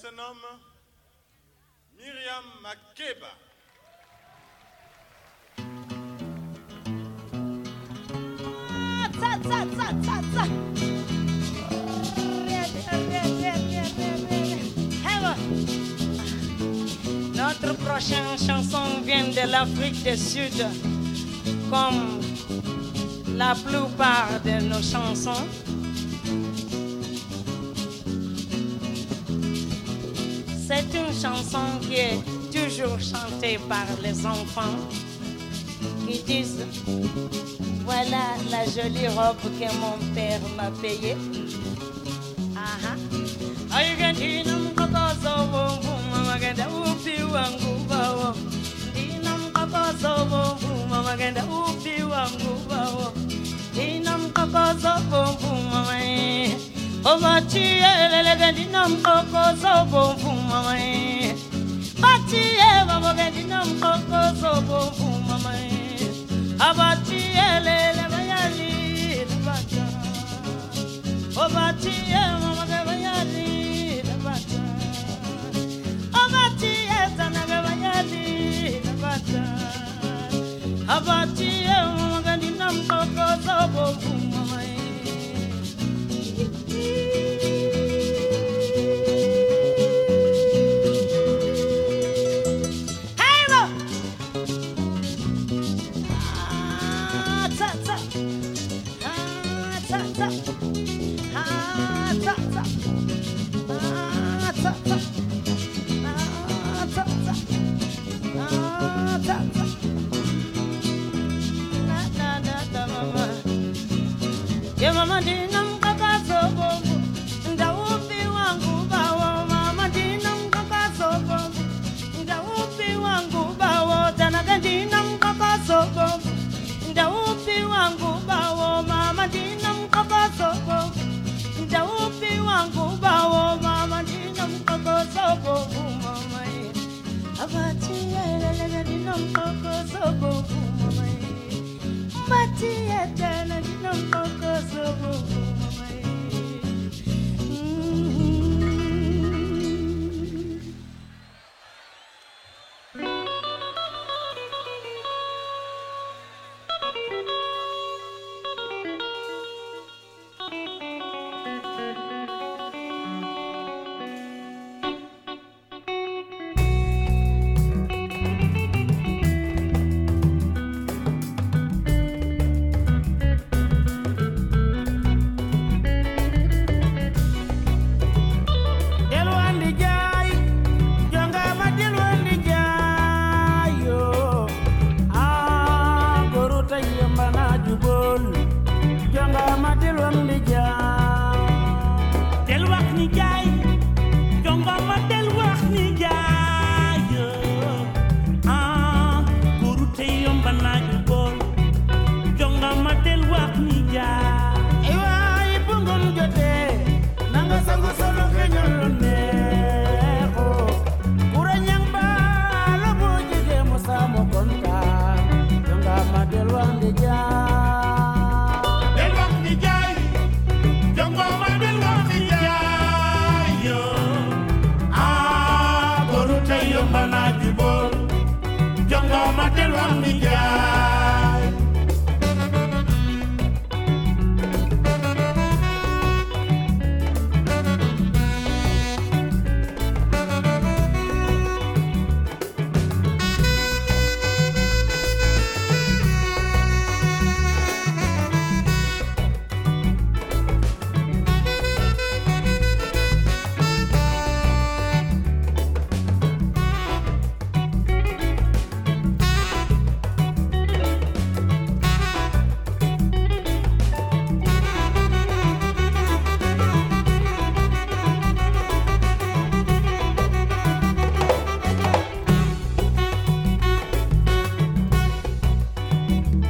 se nomme Myriam Makeba. Notre prochaine chanson vient de l'Afrique du Sud, comme la plupart de nos chansons. C'est une chanson qui est toujours chantée par les enfants. Qui disent Voilà la jolie robe que mon père m'a payée. Bombu mama genda upi wangu bawo. Dina mkokozo bombu mama genda upi wangu bawo. Dina mkokozo bombu mama eh. Omatie lele gendina mkokozo bombu mama eh. Batie mama gendina mkokozo bombu mama eh. Abatie lele bayali bata. Obatie mama ge bayali bata. Obatie tana ge bayali bata. Abatie mama gendina mkokozo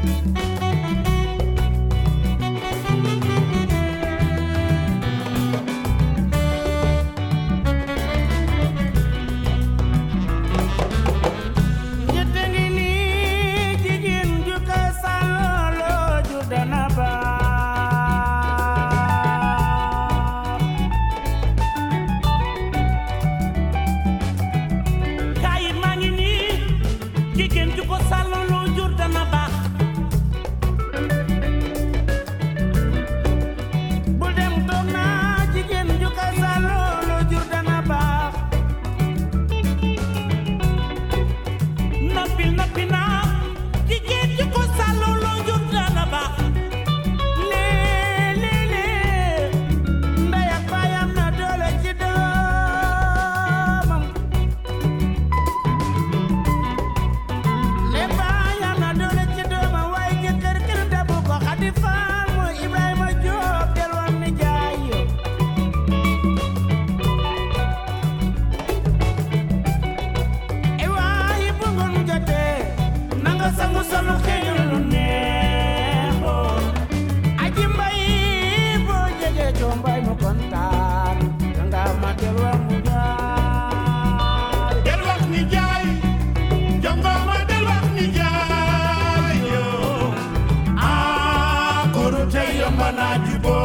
Bye. God, you boy.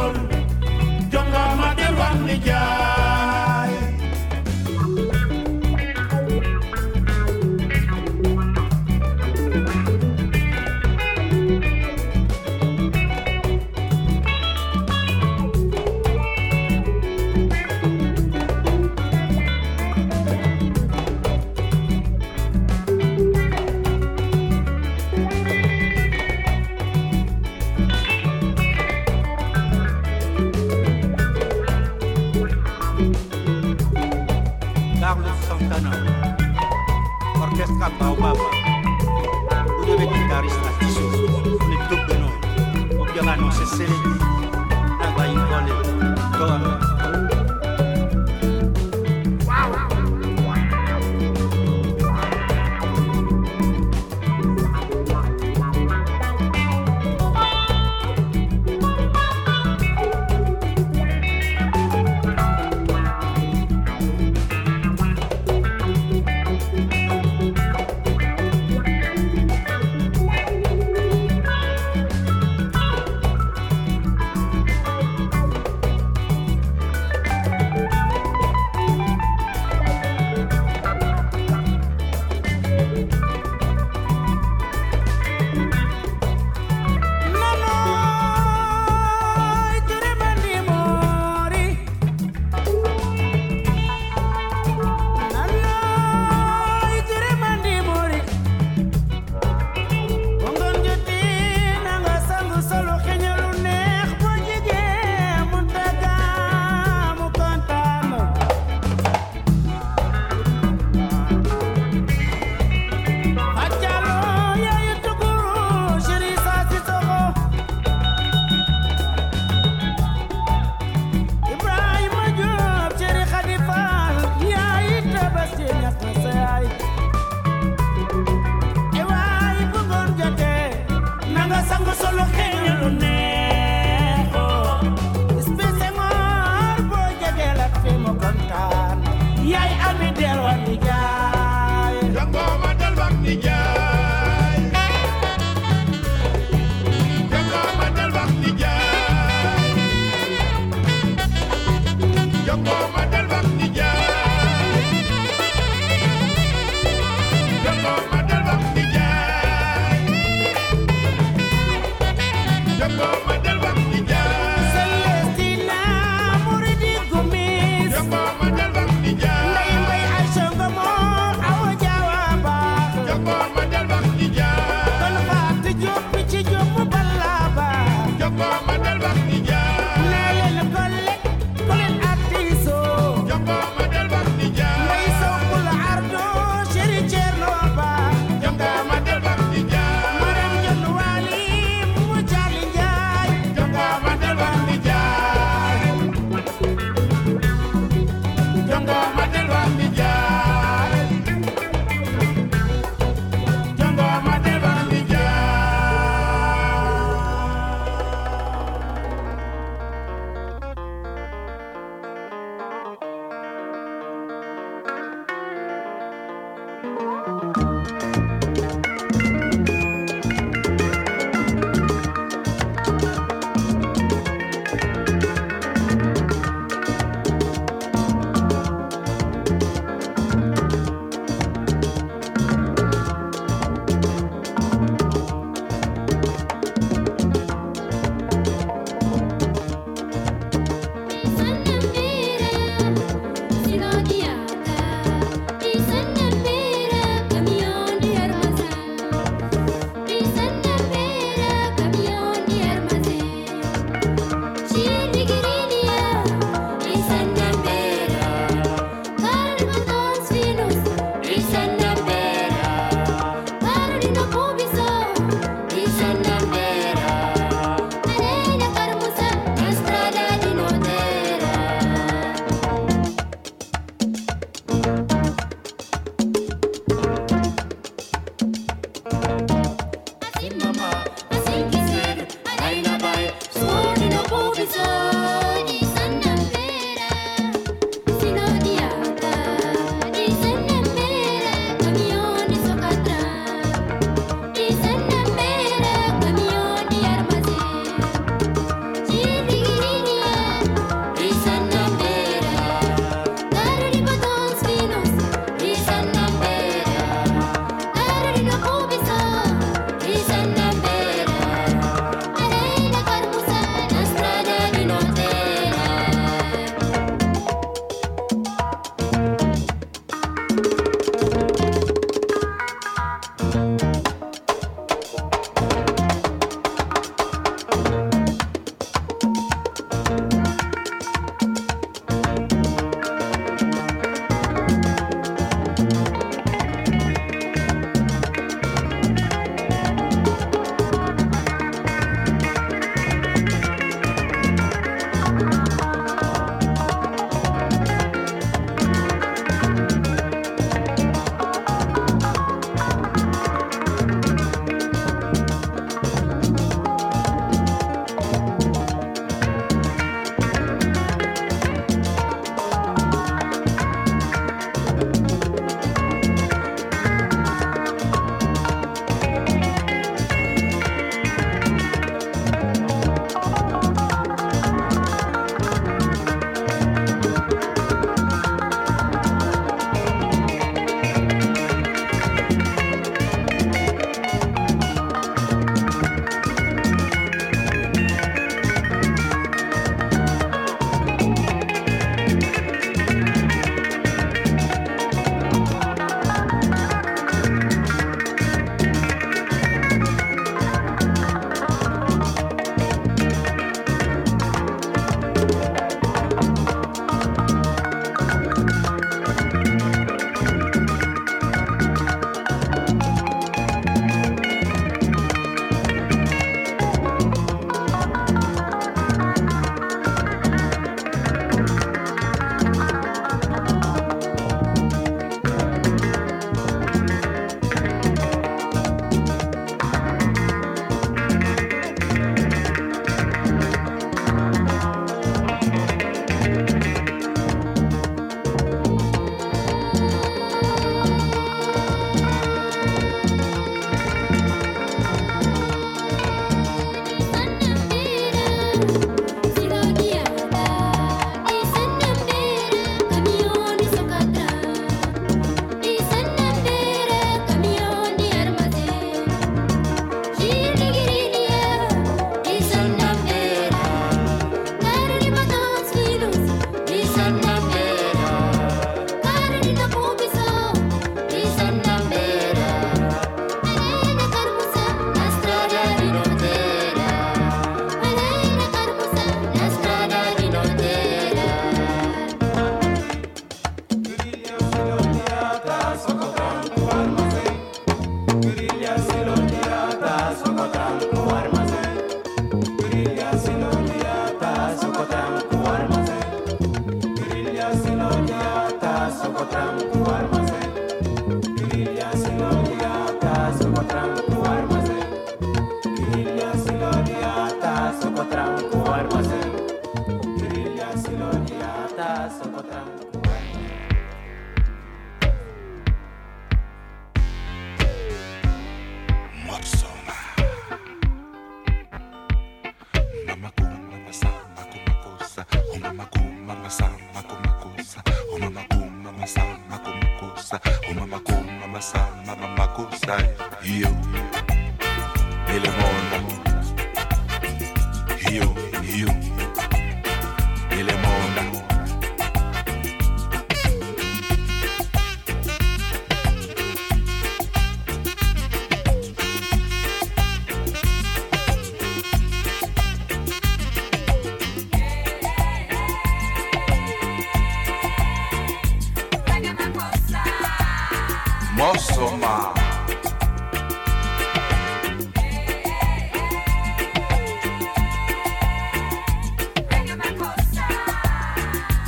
Mossoma.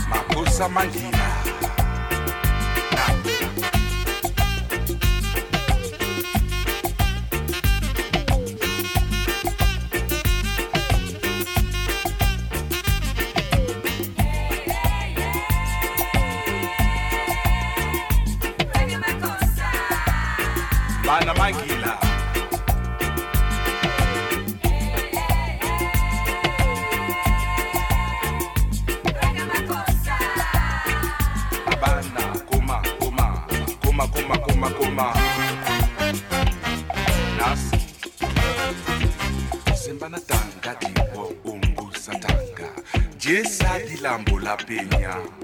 Macusa Magia. baby.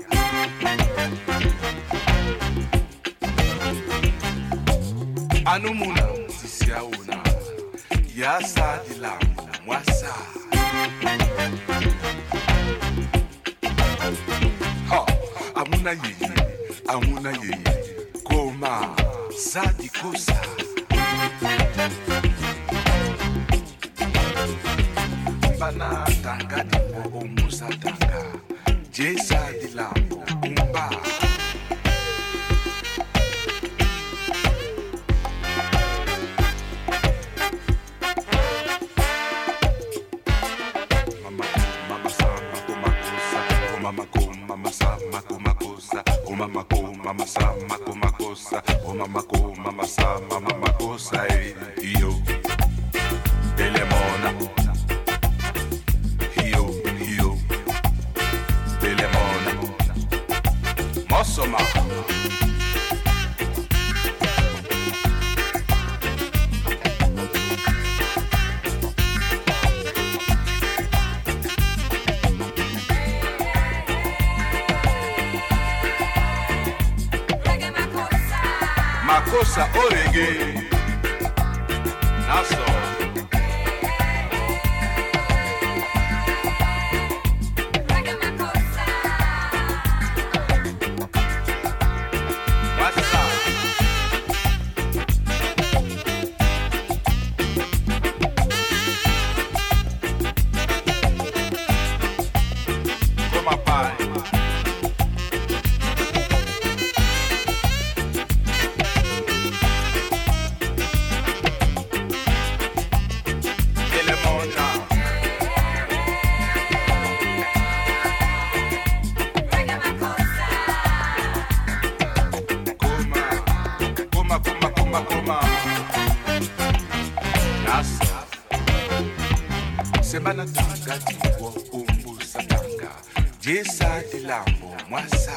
semana tanga tiwo umbusa tanga jesa tilambo mwasa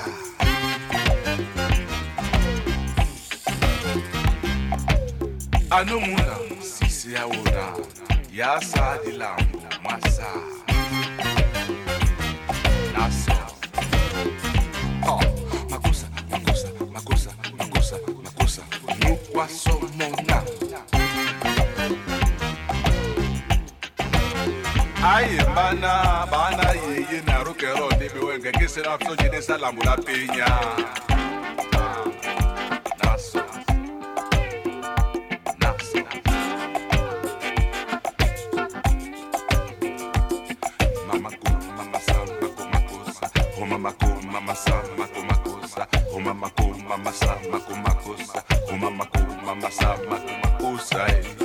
anomuna sisi yaona yasa tilambo mwasa nasa oh, makosa makosa makosa makosa makosa nukwasomona aye bana bana yeye narukero ndibiwe ngekisira flojine salambula pinya naso naso mama ku mama sama ku makosa ho mama ku mama sama ku makosa ho mama ku mama sama ku makosa ho mama ku mama sama ku makosa eh.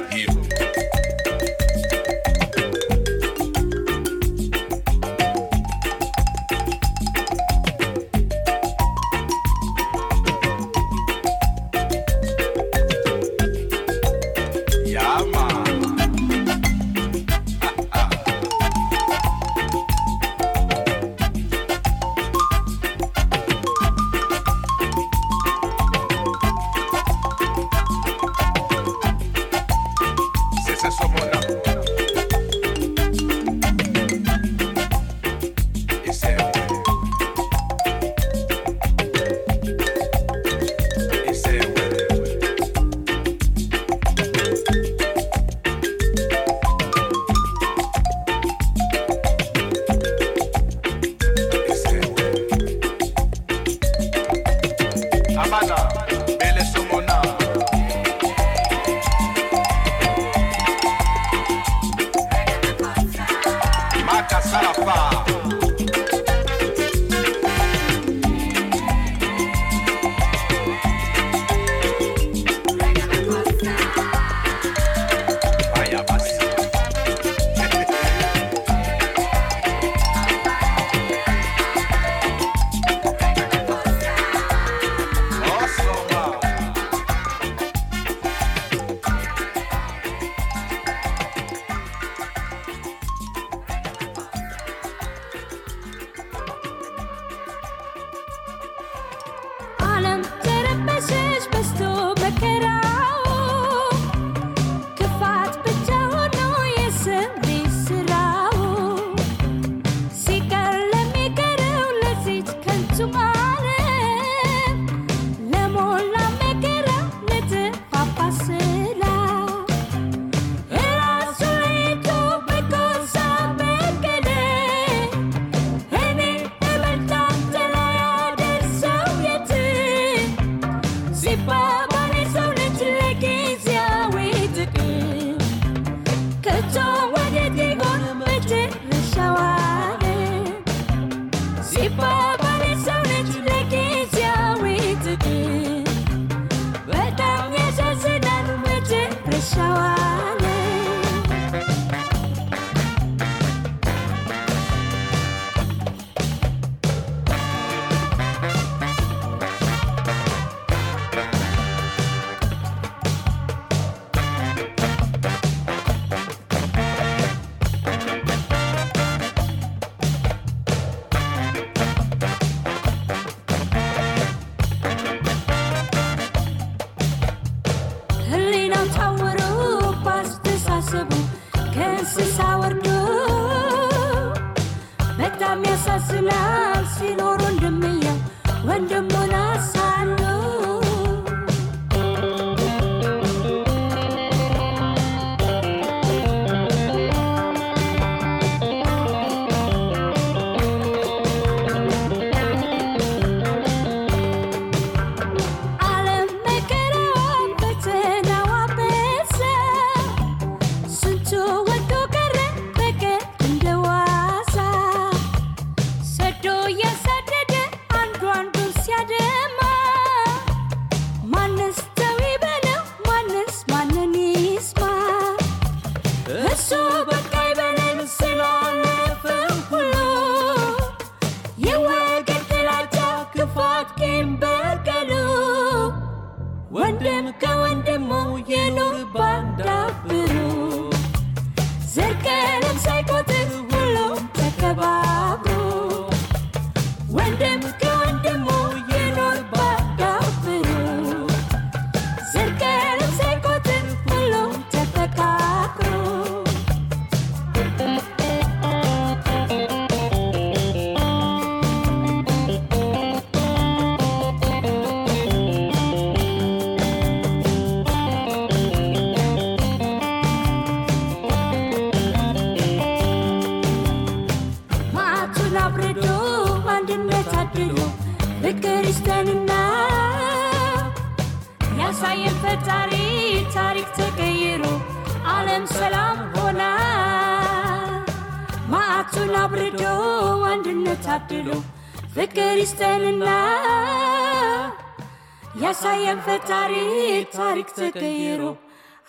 تغيره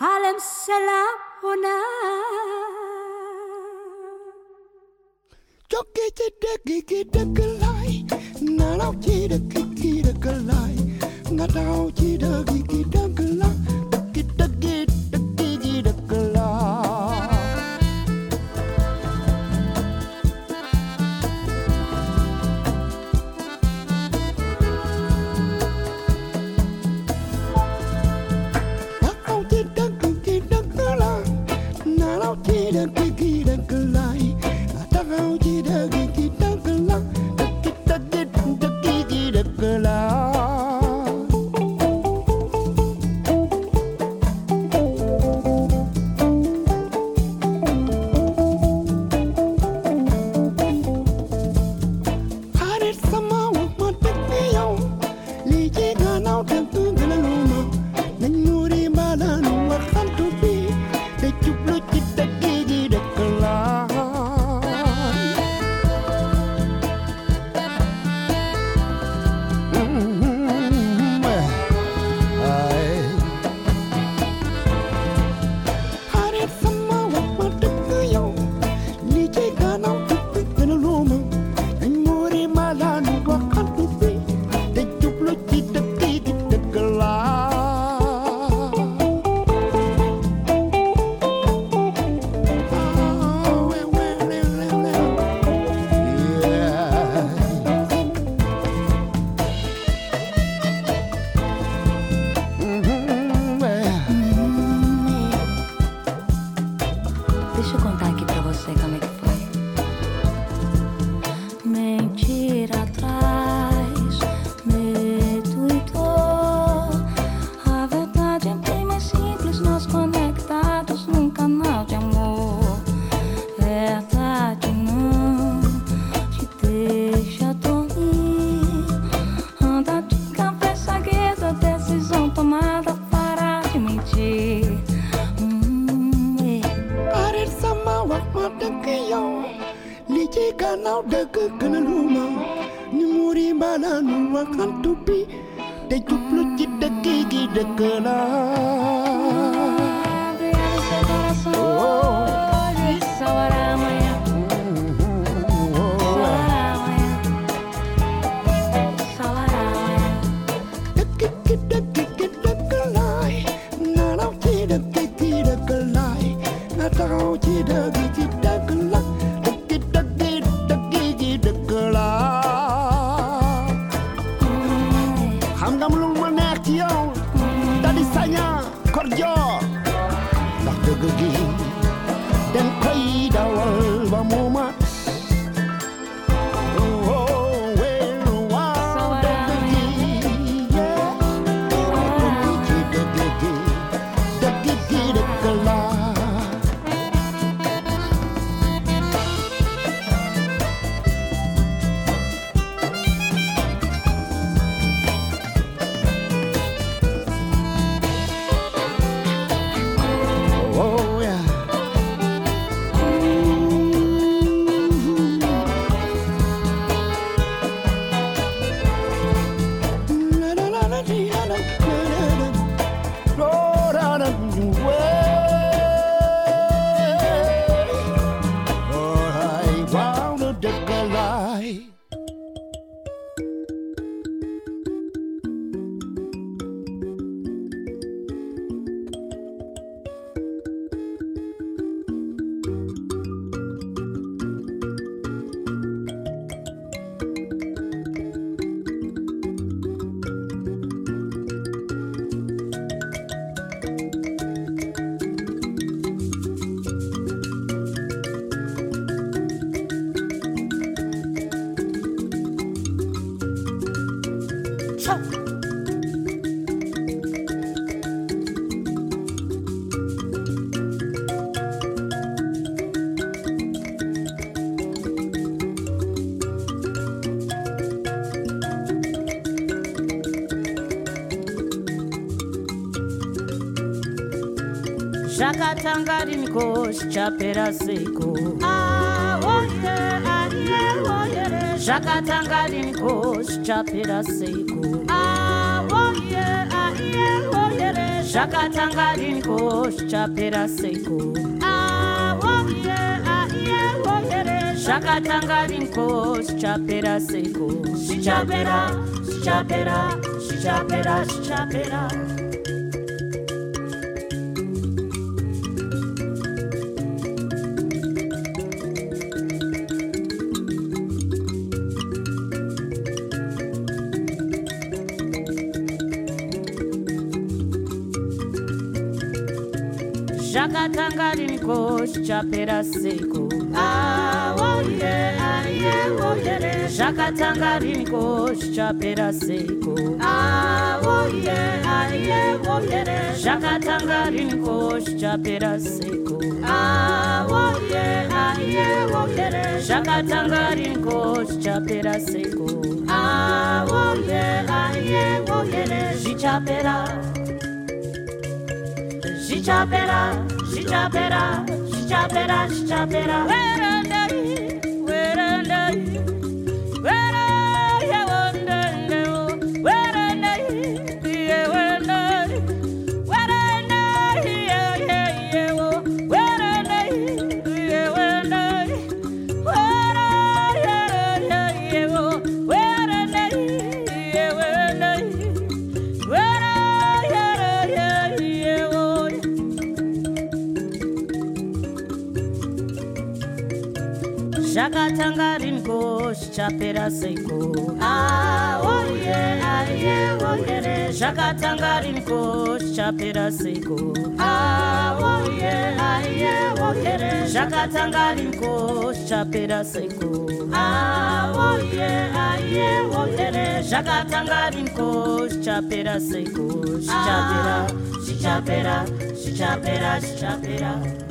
عالم السلام هنا Chokke te deki. 音声がめっぽい。katangari nikochapera seiko ah, zvakatangari nikochapera seiko ah, zvakatangari nikochapera seiko ah, zvakatangari nikochapera seiko zvichapera zvichapera zvichapera zvichapera tanga rimikochapera seko. Zvakatanga rimiko zvichapera seko. Zvakatanga rimiko zvichapera seko. Zvakatanga rimiko zvichapera seko. Zvichapera zvichapera Shichapera, shichapera, shichapera, shichapera. Zvakatanga riniko zvichapera seiko? Aoye aiye voyere zvakatanga riniko zvichapera seiko? Aoye aiye voyere zvakatanga riniko zvichapera seiko? Aoye aiye voyere zvakatanga riniko zvichapera seiko? Zvichapera zvichapera zvichapera zvichapera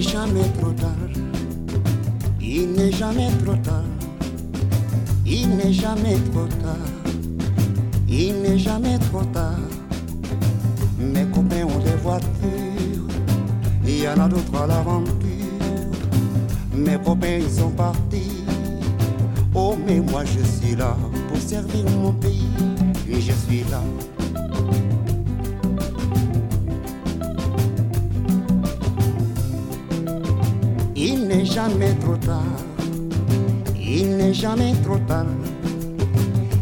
n'est jamais trop tard. Il n'est jamais trop tard. Il n'est jamais trop tard. Il n'est jamais trop tard. Mes copains ont des voitures. Il y en a d'autres à l'aventure. Mes copains, ils sont partis. Oh, mais moi, je suis là pour servir mon pays. Oui, je suis là. Jamais trop tard. Il n'est jamais trop tard.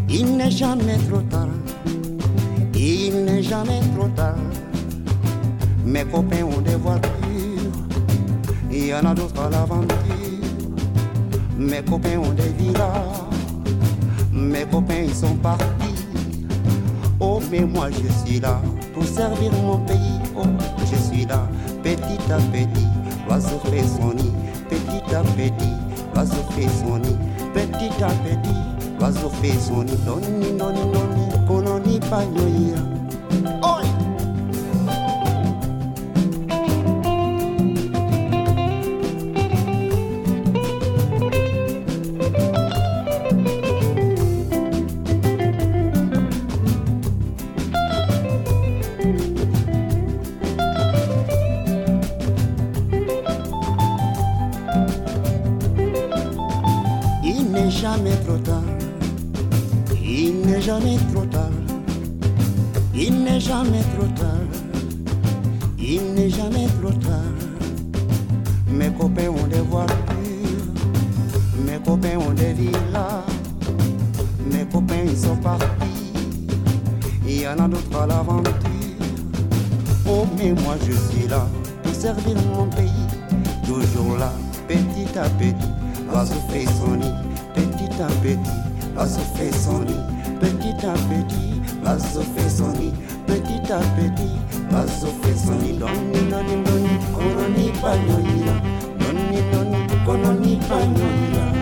Il n'est jamais trop tard. Il n'est jamais trop tard. Mes copains ont des voitures. Il y en a d'autres à l'aventure. Mes copains ont des villas. Mes copains ils sont partis. Oh mais moi je suis là pour servir mon pays. Oh je suis là petit à petit. L'oiseau fait son nid à petit. L'oiseau fait son nid petit à petit. L'oiseau fait son nid. Doni doni doni kononi panyoya. Jamais trop tard. Il n'est jamais trop tard. Il n'est jamais trop tard. Il n'est jamais trop tard. Mes copains ont des voitures. Mes copains ont des villas. Mes copains ils sont partis. Il y en a d'autres à l'aventure. Oh mais moi je suis là pour servir mon pays. Toujours là, petit à petit. L'oiseau fait son nid, petit à petit. L'oiseau fait son nid, petit à petit. L'oiseau fait son nid, petit à petit. L'oiseau fait son nid. Doni, doni, doni, kononi panyoira. Doni, doni, kononi panyoira.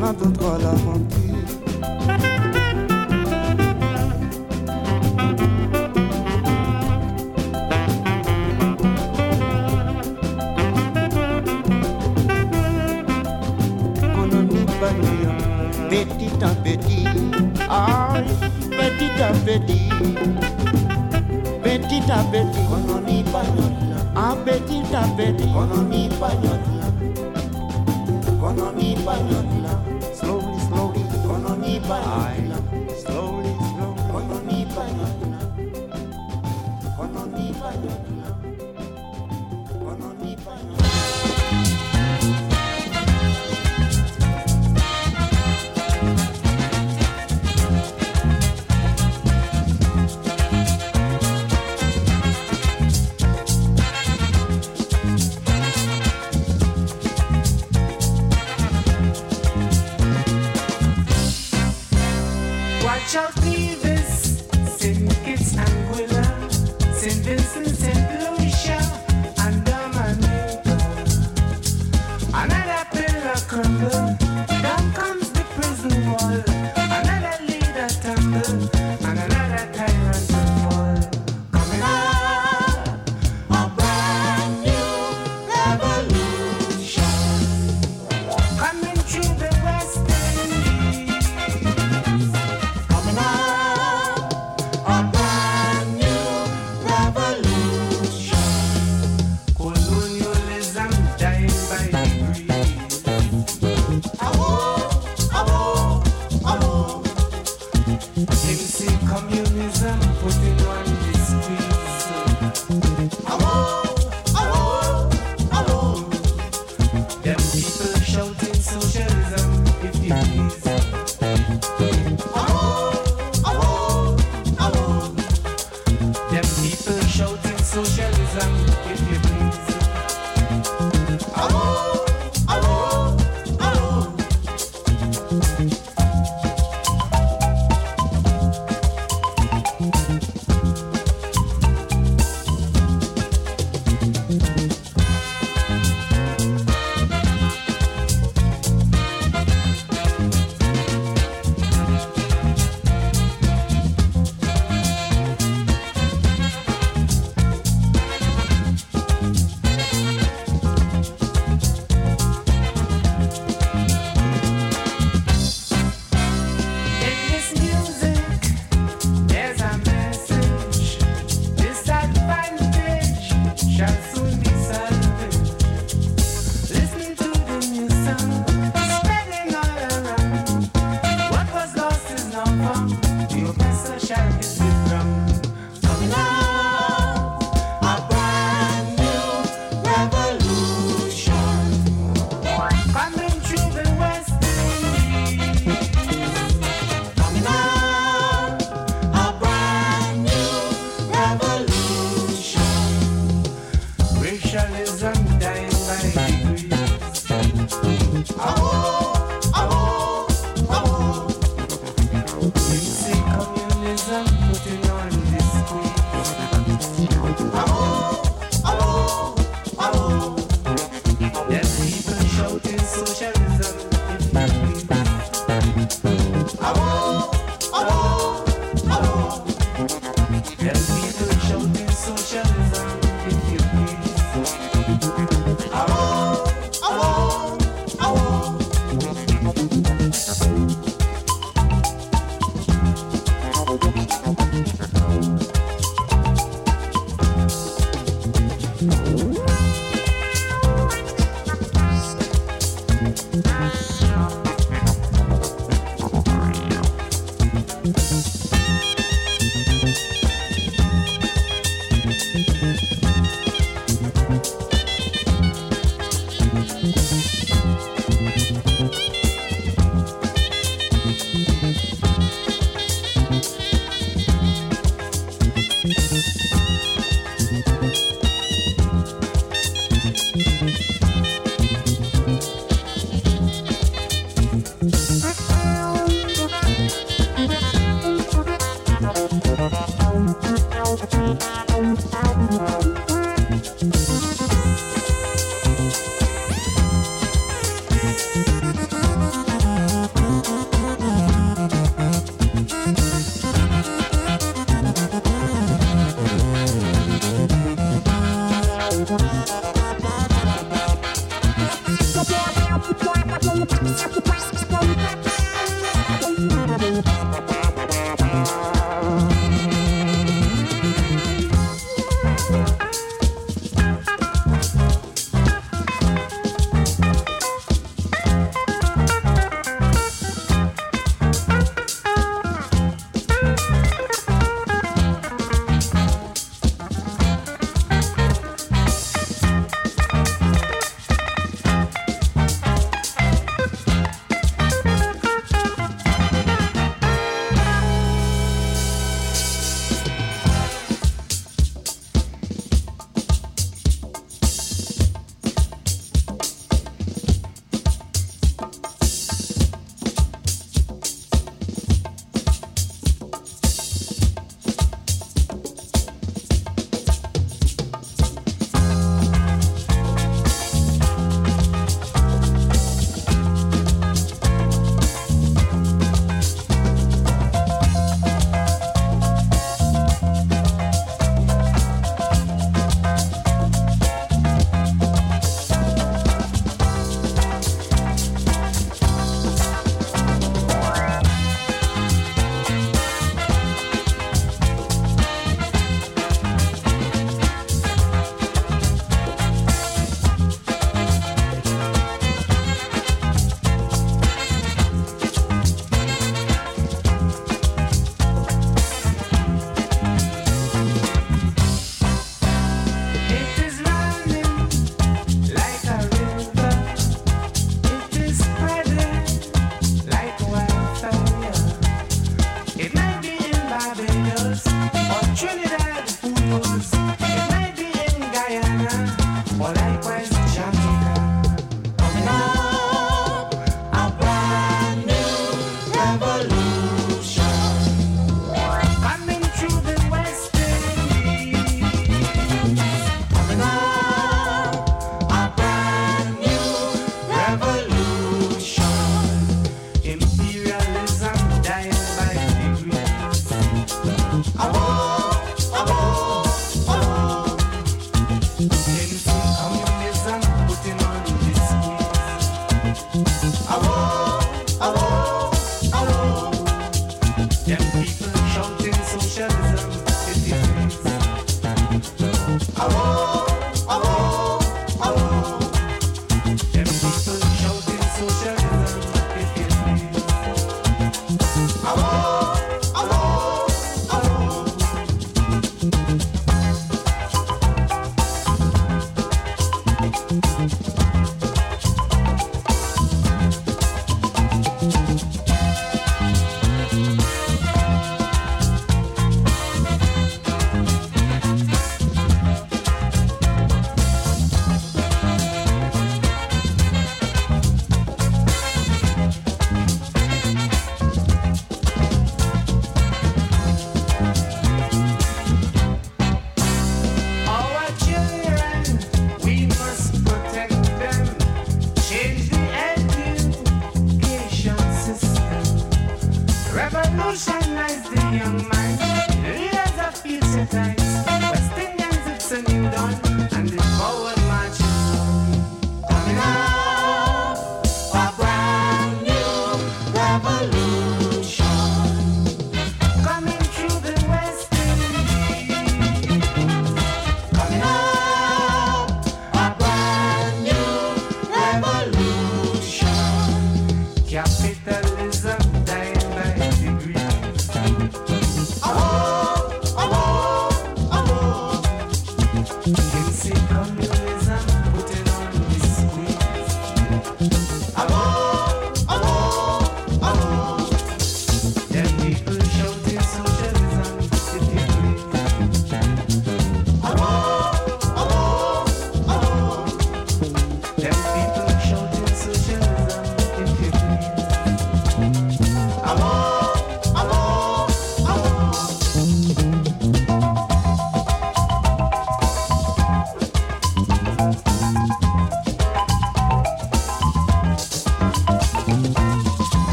Kana to tɔgɔ la